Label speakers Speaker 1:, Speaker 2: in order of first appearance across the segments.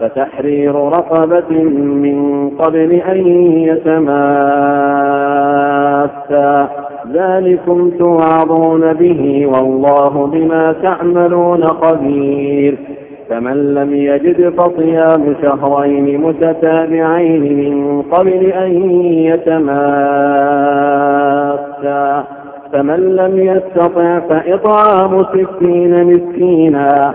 Speaker 1: فتحرير رقبه من قبل ان يتماسا ذلكم توعظون به والله بما تعملون قدير فمن لم يجد فصيام شهرين متتابعين من قبل ان يتماسا فمن لم يستطع فاطعام ستين مسكينا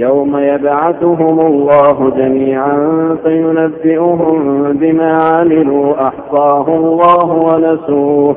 Speaker 1: يوم يبعثهم الله جميعا فينبئهم بما عملوا احصاه الله ونسوه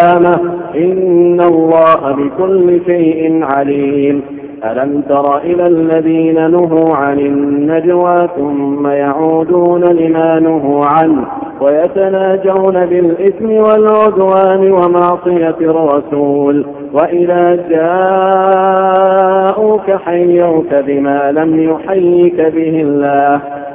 Speaker 1: القيامة إن الله بكل شيء عليم ألم تر إلى الذين نهوا عن النجوى ثم يعودون لما نهوا عنه ويتناجون بالإثم والعدوان ومعصية الرسول وإذا جاءوك حيوك بما لم يحيك به الله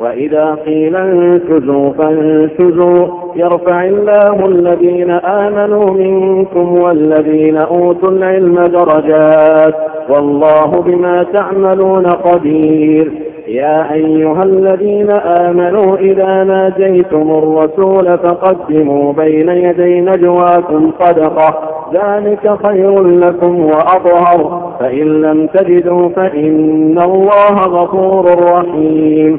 Speaker 1: وإذا قيل انفذوا فانفذوا يرفع الله الذين آمنوا منكم والذين أوتوا العلم درجات والله بما تعملون قدير يا أيها الذين آمنوا إذا ناجيتم الرسول فقدموا بين يدي نجواكم صدقة ذلك خير لكم وأطهر فإن لم تجدوا فإن الله غفور رحيم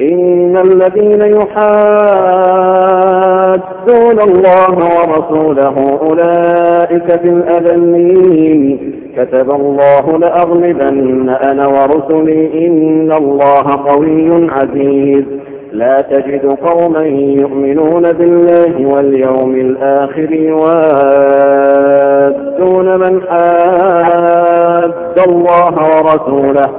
Speaker 1: إن الذين يحادون الله ورسوله أولئك في الأذنين كتب الله لأغلبن أنا ورسلي إن الله قوي عزيز لا تجد قوما يؤمنون بالله واليوم الآخر يوادون من حاد الله ورسوله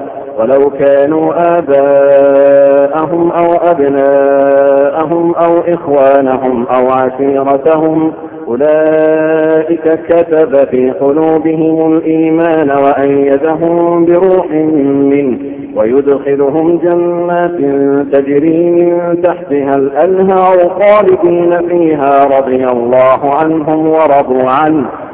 Speaker 1: ولو كانوا اباءهم او ابناءهم او اخوانهم او عشيرتهم اولئك كتب في قلوبهم الايمان وايدهم بروح منه ويدخلهم جنات تجري من تحتها الانهار خالدين فيها رضي الله عنهم ورضوا عنه